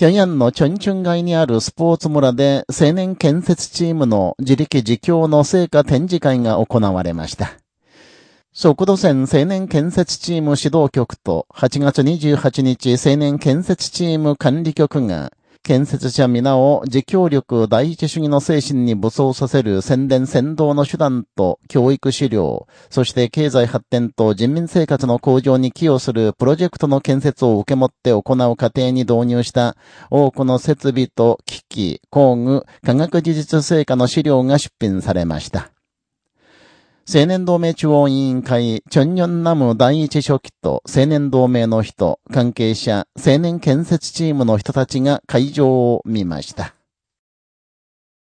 平壌のチョンチュン街にあるスポーツ村で青年建設チームの自力自強の成果展示会が行われました。速度線青年建設チーム指導局と8月28日青年建設チーム管理局が建設者皆を自強力第一主義の精神に武装させる宣伝先導の手段と教育資料、そして経済発展と人民生活の向上に寄与するプロジェクトの建設を受け持って行う過程に導入した多くの設備と機器、工具、科学技術成果の資料が出品されました。青年同盟中央委員会、チョンニョンナム第一書記と青年同盟の人、関係者、青年建設チームの人たちが会場を見ました。